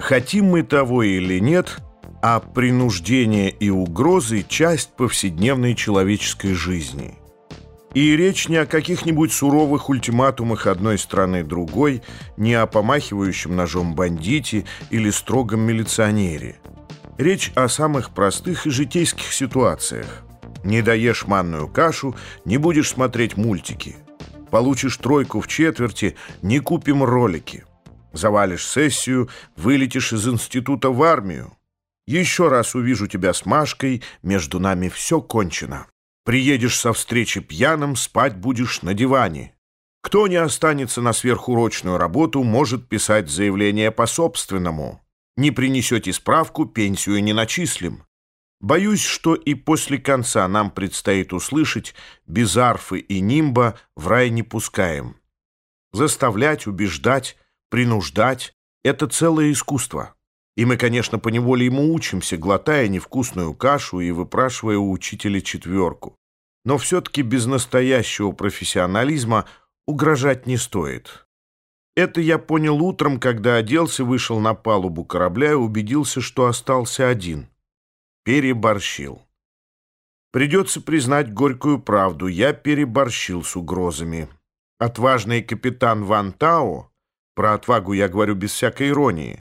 Хотим мы того или нет, а принуждение и угрозы – часть повседневной человеческой жизни. И речь не о каких-нибудь суровых ультиматумах одной страны другой, не о помахивающем ножом бандите или строгом милиционере. Речь о самых простых и житейских ситуациях. Не доешь манную кашу, не будешь смотреть мультики. Получишь тройку в четверти, не купим ролики. Завалишь сессию, вылетишь из института в армию. Еще раз увижу тебя с Машкой, между нами все кончено. Приедешь со встречи пьяным, спать будешь на диване. Кто не останется на сверхурочную работу, может писать заявление по собственному. Не принесете справку, пенсию не начислим. Боюсь, что и после конца нам предстоит услышать «без арфы и нимба в рай не пускаем». Заставлять, убеждать, принуждать — это целое искусство. И мы, конечно, поневоле ему учимся, глотая невкусную кашу и выпрашивая у учителя четверку. Но все-таки без настоящего профессионализма угрожать не стоит. Это я понял утром, когда оделся, вышел на палубу корабля и убедился, что остался один. Переборщил. Придется признать горькую правду. Я переборщил с угрозами. Отважный капитан Ван Тао, про отвагу я говорю без всякой иронии,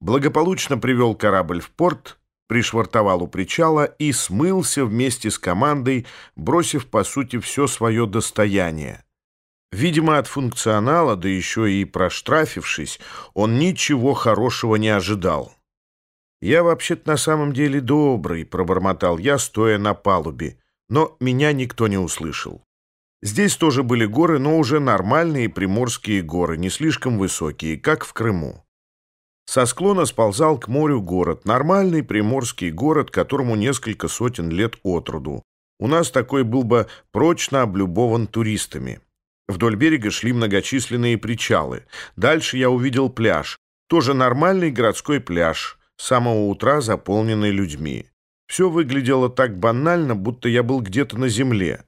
благополучно привел корабль в порт, пришвартовал у причала и смылся вместе с командой, бросив, по сути, все свое достояние. Видимо, от функционала, да еще и проштрафившись, он ничего хорошего не ожидал. «Я вообще-то на самом деле добрый», — пробормотал я, стоя на палубе, но меня никто не услышал. Здесь тоже были горы, но уже нормальные приморские горы, не слишком высокие, как в Крыму. Со склона сползал к морю город, нормальный приморский город, которому несколько сотен лет от роду. У нас такой был бы прочно облюбован туристами. Вдоль берега шли многочисленные причалы. Дальше я увидел пляж. Тоже нормальный городской пляж, с самого утра заполненный людьми. Все выглядело так банально, будто я был где-то на земле.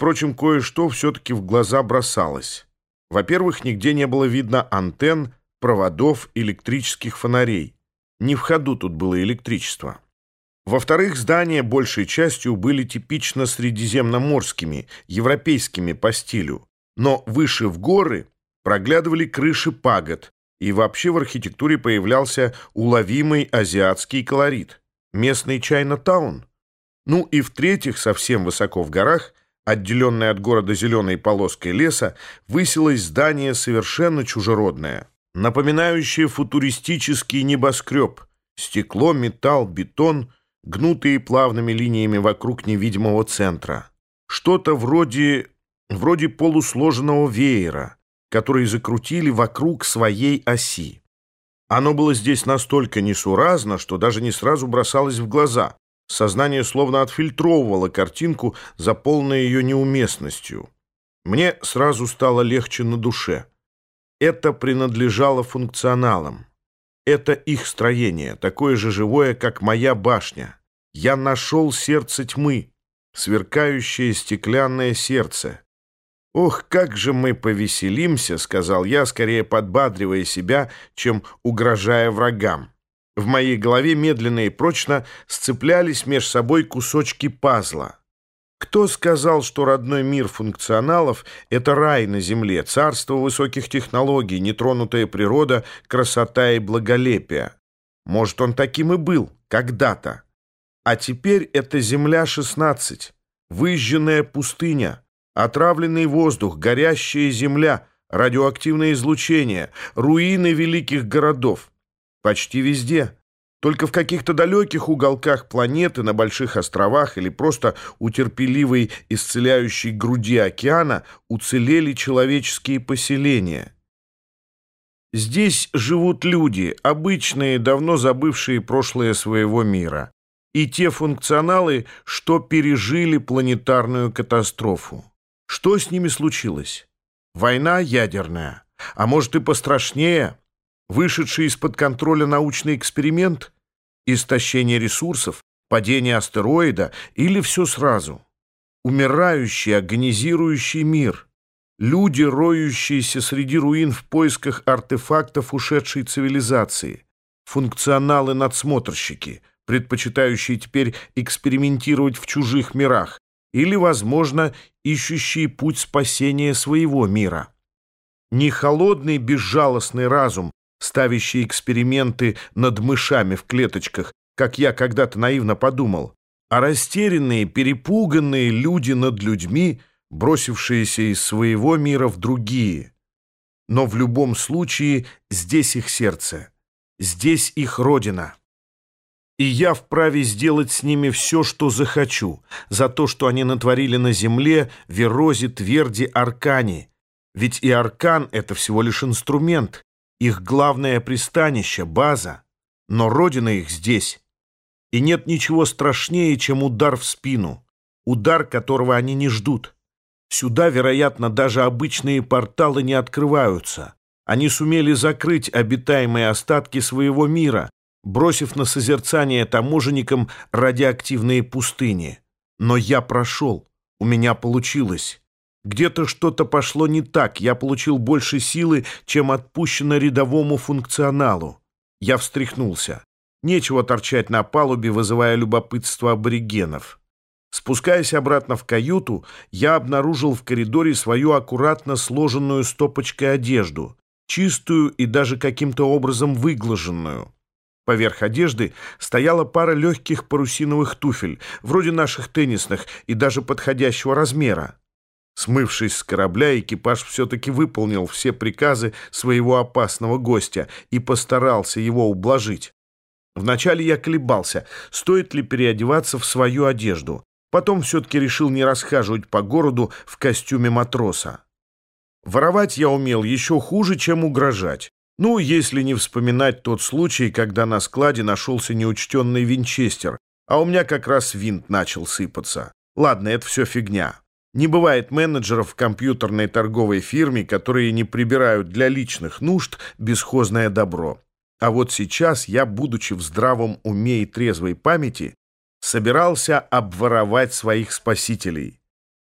Впрочем, кое-что все-таки в глаза бросалось. Во-первых, нигде не было видно антенн, проводов, электрических фонарей. Не в ходу тут было электричество. Во-вторых, здания большей частью были типично средиземноморскими, европейскими по стилю. Но выше в горы проглядывали крыши пагод, и вообще в архитектуре появлялся уловимый азиатский колорит. Местный Чайна-таун. Ну и в-третьих, совсем высоко в горах, отделенное от города зеленой полоской леса, высилось здание совершенно чужеродное напоминающее футуристический небоскреб. Стекло, металл, бетон, гнутые плавными линиями вокруг невидимого центра. Что-то вроде, вроде полусложенного веера, который закрутили вокруг своей оси. Оно было здесь настолько несуразно, что даже не сразу бросалось в глаза. Сознание словно отфильтровывало картинку, заполненную ее неуместностью. Мне сразу стало легче на душе. Это принадлежало функционалам. Это их строение, такое же живое, как моя башня. Я нашел сердце тьмы, сверкающее стеклянное сердце. «Ох, как же мы повеселимся», — сказал я, скорее подбадривая себя, чем угрожая врагам. В моей голове медленно и прочно сцеплялись меж собой кусочки пазла. Кто сказал, что родной мир функционалов — это рай на земле, царство высоких технологий, нетронутая природа, красота и благолепие? Может, он таким и был когда-то. А теперь это Земля-16, выжженная пустыня, отравленный воздух, горящая земля, радиоактивное излучение, руины великих городов. Почти везде — только в каких-то далеких уголках планеты, на больших островах или просто у терпеливой исцеляющей груди океана уцелели человеческие поселения. Здесь живут люди, обычные, давно забывшие прошлое своего мира, и те функционалы, что пережили планетарную катастрофу. Что с ними случилось? Война ядерная, а может и пострашнее – вышедший из-под контроля научный эксперимент, истощение ресурсов, падение астероида или все сразу? Умирающий, агонизирующий мир, люди, роющиеся среди руин в поисках артефактов ушедшей цивилизации, функционалы-надсмотрщики, предпочитающие теперь экспериментировать в чужих мирах, или, возможно, ищущие путь спасения своего мира. Не холодный безжалостный разум, ставящий эксперименты над мышами в клеточках, как я когда-то наивно подумал, а растерянные, перепуганные люди над людьми, бросившиеся из своего мира в другие. Но в любом случае здесь их сердце, здесь их родина. И я вправе сделать с ними все, что захочу, за то, что они натворили на земле, Верозе, Тверди, Аркане. Ведь и Аркан — это всего лишь инструмент, их главное пристанище, база. Но родина их здесь. И нет ничего страшнее, чем удар в спину, удар, которого они не ждут. Сюда, вероятно, даже обычные порталы не открываются. Они сумели закрыть обитаемые остатки своего мира, бросив на созерцание таможенникам радиоактивные пустыни. Но я прошел, у меня получилось. Где-то что-то пошло не так, я получил больше силы, чем отпущено рядовому функционалу. Я встряхнулся. Нечего торчать на палубе, вызывая любопытство аборигенов. Спускаясь обратно в каюту, я обнаружил в коридоре свою аккуратно сложенную стопочкой одежду, чистую и даже каким-то образом выглаженную. Поверх одежды стояла пара легких парусиновых туфель, вроде наших теннисных и даже подходящего размера. Смывшись с корабля, экипаж все-таки выполнил все приказы своего опасного гостя и постарался его ублажить. Вначале я колебался, стоит ли переодеваться в свою одежду. Потом все-таки решил не расхаживать по городу в костюме матроса. Воровать я умел еще хуже, чем угрожать. Ну, если не вспоминать тот случай, когда на складе нашелся неучтенный винчестер, а у меня как раз винт начал сыпаться. Ладно, это все фигня. Не бывает менеджеров в компьютерной торговой фирме, которые не прибирают для личных нужд бесхозное добро. А вот сейчас я, будучи в здравом уме и трезвой памяти, собирался обворовать своих спасителей.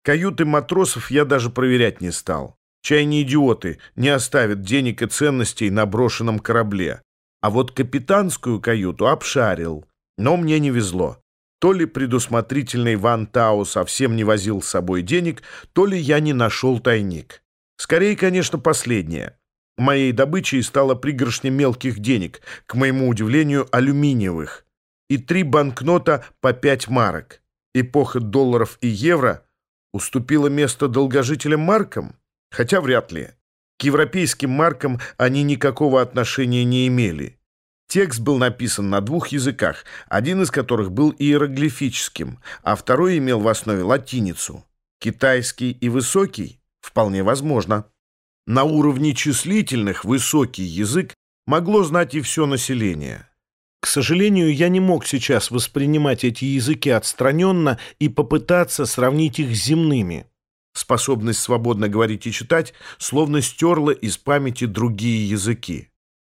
Каюты матросов я даже проверять не стал. Чай не идиоты, не оставят денег и ценностей на брошенном корабле. А вот капитанскую каюту обшарил. Но мне не везло. То ли предусмотрительный Ван Тау совсем не возил с собой денег, то ли я не нашел тайник. Скорее, конечно, последнее. Моей добычей стала пригоршня мелких денег, к моему удивлению, алюминиевых и три банкнота по пять марок. Эпоха долларов и евро уступила место долгожителям маркам? Хотя вряд ли. К европейским маркам они никакого отношения не имели. Текст был написан на двух языках, один из которых был иероглифическим, а второй имел в основе латиницу. Китайский и высокий? Вполне возможно. На уровне числительных высокий язык могло знать и все население. К сожалению, я не мог сейчас воспринимать эти языки отстраненно и попытаться сравнить их с земными. Способность свободно говорить и читать словно стерла из памяти другие языки.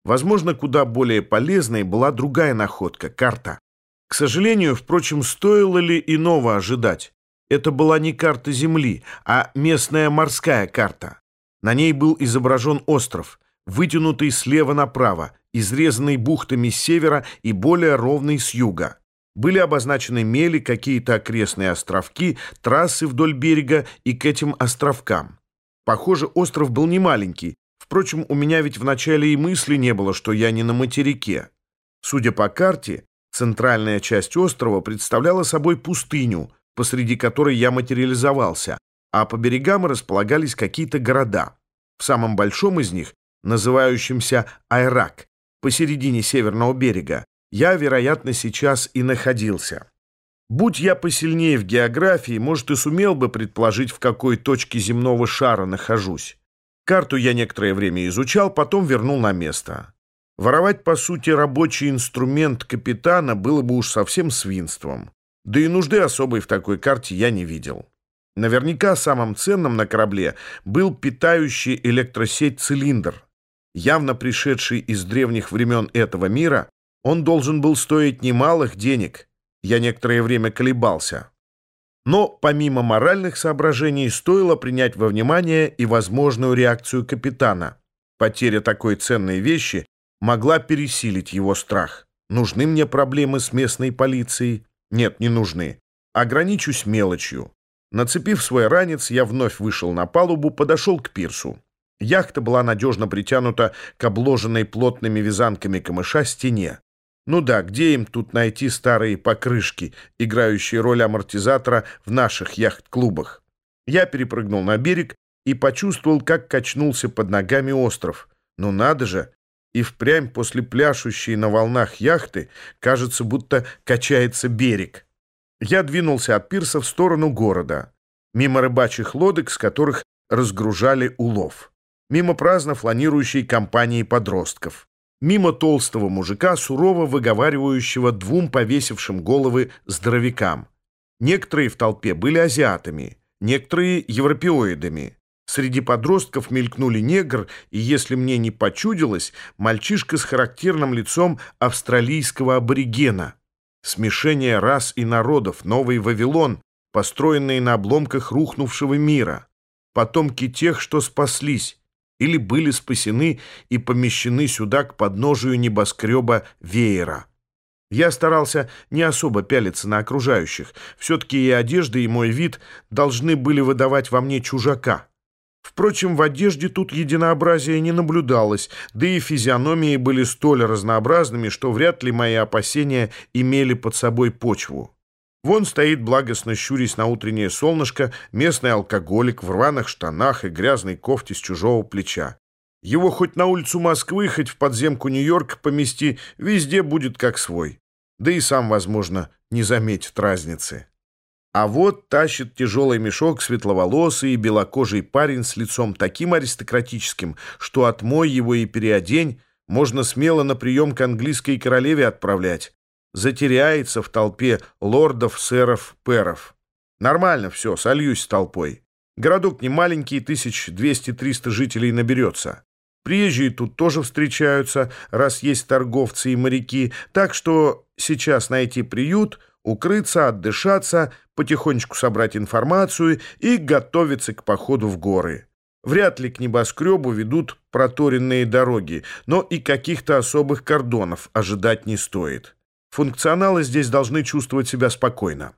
Возможно, куда более полезной была другая находка — карта. К сожалению, впрочем, стоило ли иного ожидать? Это была не карта Земли, а местная морская карта. На ней был изображен остров, вытянутый слева направо, изрезанный бухтами с севера и более ровный с юга. Были обозначены мели, какие-то окрестные островки, трассы вдоль берега и к этим островкам. Похоже, остров был не маленький. Впрочем, у меня ведь вначале и мысли не было, что я не на материке. Судя по карте, центральная часть острова представляла собой пустыню, посреди которой я материализовался, а по берегам располагались какие-то города. В самом большом из них, называющемся Айрак, посередине северного берега, я, вероятно, сейчас и находился. Будь я посильнее в географии, может, и сумел бы предположить, в какой точке земного шара нахожусь. Карту я некоторое время изучал, потом вернул на место. Воровать, по сути, рабочий инструмент капитана было бы уж совсем свинством. Да и нужды особой в такой карте я не видел. Наверняка самым ценным на корабле был питающий электросеть цилиндр, явно пришедший из древних времен этого мира, он должен был стоить немалых денег. Я некоторое время колебался. Но помимо моральных соображений стоило принять во внимание и возможную реакцию капитана. Потеря такой ценной вещи могла пересилить его страх. Нужны мне проблемы с местной полицией? Нет, не нужны. Ограничусь мелочью. Нацепив свой ранец, я вновь вышел на палубу, подошел к пирсу. Яхта была надежно притянута к обложенной плотными вязанками камыша стене. Ну да, где им тут найти старые покрышки, играющие роль амортизатора в наших яхт-клубах? Я перепрыгнул на берег и почувствовал, как качнулся под ногами остров. Ну надо же! И впрямь после пляшущей на волнах яхты кажется, будто качается берег. Я двинулся от пирса в сторону города, мимо рыбачьих лодок, с которых разгружали улов, мимо праздно фланирующей компании подростков, мимо толстого мужика, сурово выговаривающего двум повесившим головы здоровякам. Некоторые в толпе были азиатами, некоторые — европеоидами. Среди подростков мелькнули негр, и, если мне не почудилось, мальчишка с характерным лицом австралийского аборигена — смешение рас и народов, новый Вавилон, построенный на обломках рухнувшего мира, потомки тех, что спаслись или были спасены и помещены сюда к подножию небоскреба веера. Я старался не особо пялиться на окружающих. Все-таки и одежда, и мой вид должны были выдавать во мне чужака. Впрочем, в одежде тут единообразия не наблюдалось, да и физиономии были столь разнообразными, что вряд ли мои опасения имели под собой почву. Вон стоит, благостно щурясь на утреннее солнышко, местный алкоголик в рваных штанах и грязной кофте с чужого плеча. Его хоть на улицу Москвы, хоть в подземку Нью-Йорка помести, везде будет как свой. Да и сам, возможно, не заметит разницы. А вот тащит тяжелый мешок светловолосый и белокожий парень с лицом таким аристократическим, что отмой его и переодень можно смело на прием к английской королеве отправлять. Затеряется в толпе лордов, сэров, перов. Нормально все, сольюсь с толпой. Городок не маленький, тысяч двести-триста жителей наберется. Приезжие тут тоже встречаются, раз есть торговцы и моряки, так что сейчас найти приют — укрыться, отдышаться, потихонечку собрать информацию и готовиться к походу в горы. Вряд ли к небоскребу ведут проторенные дороги, но и каких-то особых кордонов ожидать не стоит. Функционалы здесь должны чувствовать себя спокойно.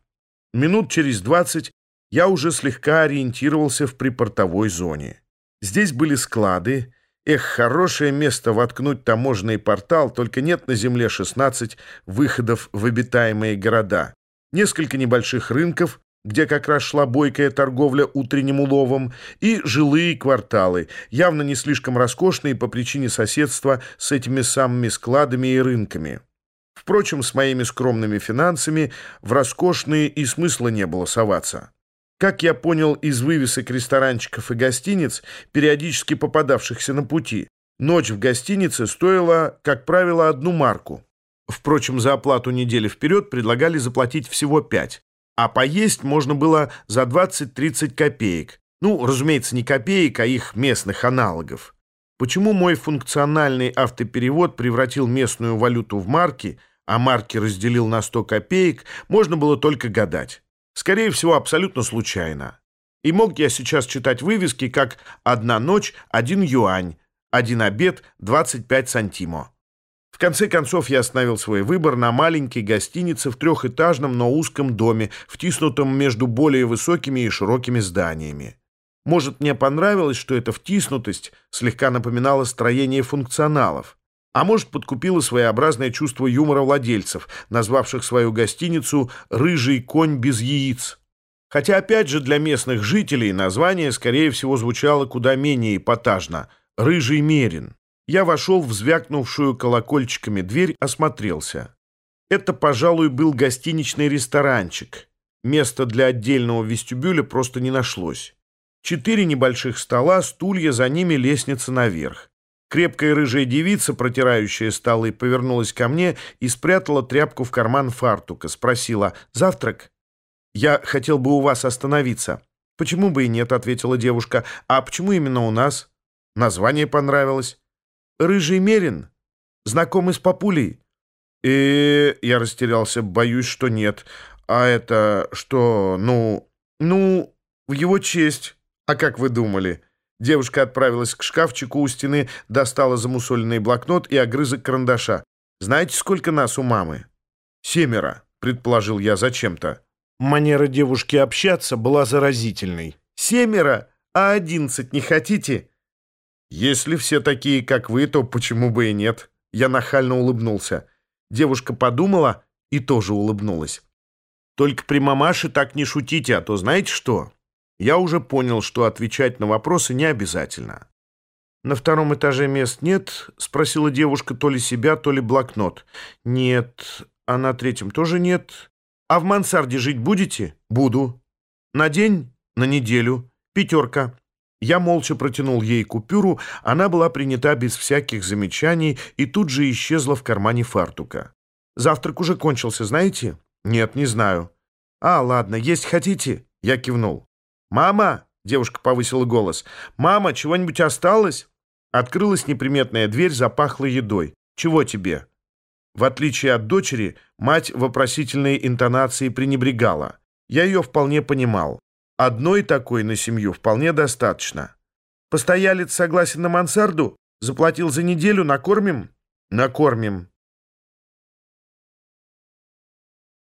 Минут через двадцать я уже слегка ориентировался в припортовой зоне. Здесь были склады, Эх, хорошее место воткнуть таможенный портал, только нет на Земле 16 выходов в обитаемые города. Несколько небольших рынков, где как раз шла бойкая торговля утренним уловом, и жилые кварталы, явно не слишком роскошные по причине соседства с этими самыми складами и рынками. Впрочем, с моими скромными финансами в роскошные и смысла не было соваться. Как я понял из вывесок ресторанчиков и гостиниц, периодически попадавшихся на пути, ночь в гостинице стоила, как правило, одну марку. Впрочем, за оплату недели вперед предлагали заплатить всего пять, а поесть можно было за 20-30 копеек. Ну, разумеется, не копеек, а их местных аналогов. Почему мой функциональный автоперевод превратил местную валюту в марки, а марки разделил на 100 копеек, можно было только гадать. Скорее всего, абсолютно случайно. И мог я сейчас читать вывески, как «Одна ночь, один юань», «Один обед, 25 сантимо». В конце концов, я остановил свой выбор на маленькой гостинице в трехэтажном, но узком доме, втиснутом между более высокими и широкими зданиями. Может, мне понравилось, что эта втиснутость слегка напоминала строение функционалов. А может, подкупило своеобразное чувство юмора владельцев, назвавших свою гостиницу «Рыжий конь без яиц». Хотя, опять же, для местных жителей название, скорее всего, звучало куда менее эпатажно «Рыжий мерин». Я вошел в звякнувшую колокольчиками дверь, осмотрелся. Это, пожалуй, был гостиничный ресторанчик. Места для отдельного вестибюля просто не нашлось. Четыре небольших стола, стулья, за ними лестница наверх. Крепкая рыжая девица, протирающая столы, повернулась ко мне и спрятала тряпку в карман фартука. Спросила «Завтрак?» «Я хотел бы у вас остановиться». «Почему бы и нет?» — ответила девушка. «А почему именно у нас?» «Название понравилось». «Рыжий Мерин? Знакомый с папулей?» э я растерялся. «Боюсь, что нет. А это что, ну...» «Ну, в его честь. А как вы думали?» Девушка отправилась к шкафчику у стены, достала замусоленный блокнот и огрызок карандаша. «Знаете, сколько нас у мамы?» «Семеро», — предположил я зачем-то. Манера девушки общаться была заразительной. «Семеро? А одиннадцать не хотите?» «Если все такие, как вы, то почему бы и нет?» Я нахально улыбнулся. Девушка подумала и тоже улыбнулась. «Только при мамаше так не шутите, а то знаете что?» Я уже понял, что отвечать на вопросы не обязательно. «На втором этаже мест нет?» — спросила девушка то ли себя, то ли блокнот. «Нет. А на третьем тоже нет. А в мансарде жить будете?» «Буду». «На день?» «На неделю. Пятерка». Я молча протянул ей купюру, она была принята без всяких замечаний и тут же исчезла в кармане фартука. «Завтрак уже кончился, знаете?» «Нет, не знаю». «А, ладно, есть хотите?» Я кивнул. «Мама!» — девушка повысила голос. «Мама, чего-нибудь осталось?» Открылась неприметная дверь, запахла едой. «Чего тебе?» В отличие от дочери, мать вопросительные интонации пренебрегала. Я ее вполне понимал. Одной такой на семью вполне достаточно. «Постоялец согласен на мансарду? Заплатил за неделю, накормим?» «Накормим».